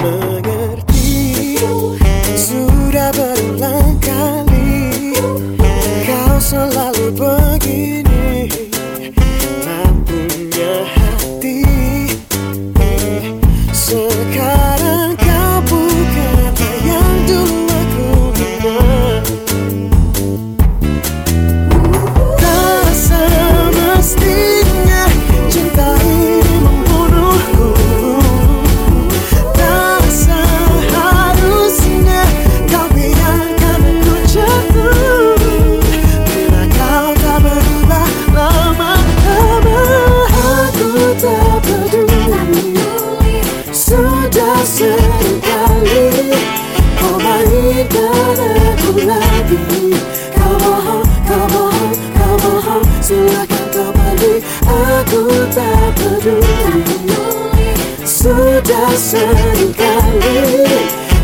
mengerti Sudah berulang bohong Silakan kau pergi Aku tak peduli sudah sering kali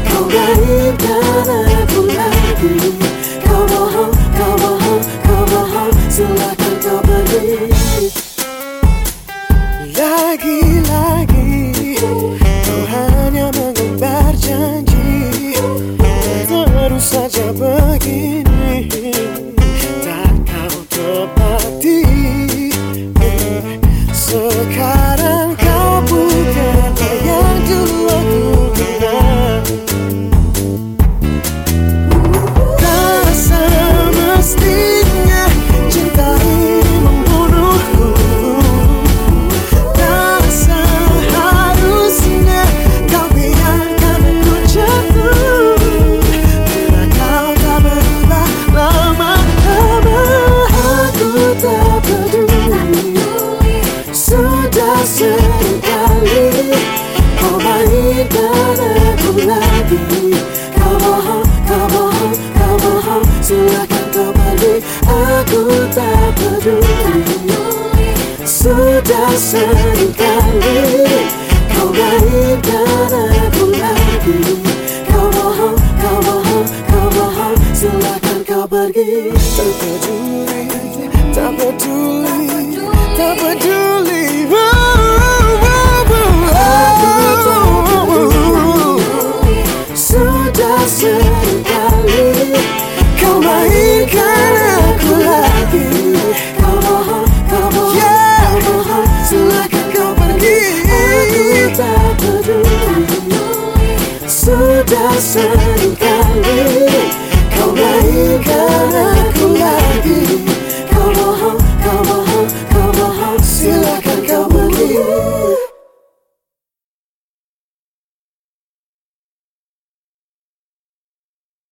kau mainkan aku lagi Kau bohong, kau bohong, kau bohong Silakan kau pergi Lagi-lagi kau hanya mengembar janji. Terus saja begini Silakan kau pergi, aku tak peduli. Sudah sering kali kau mainkan aku lagi. Kau bohong, kau bohong, kau bohong. Silakan kau pergi. Tak peduli, tak peduli, ada sering kali kau mainkan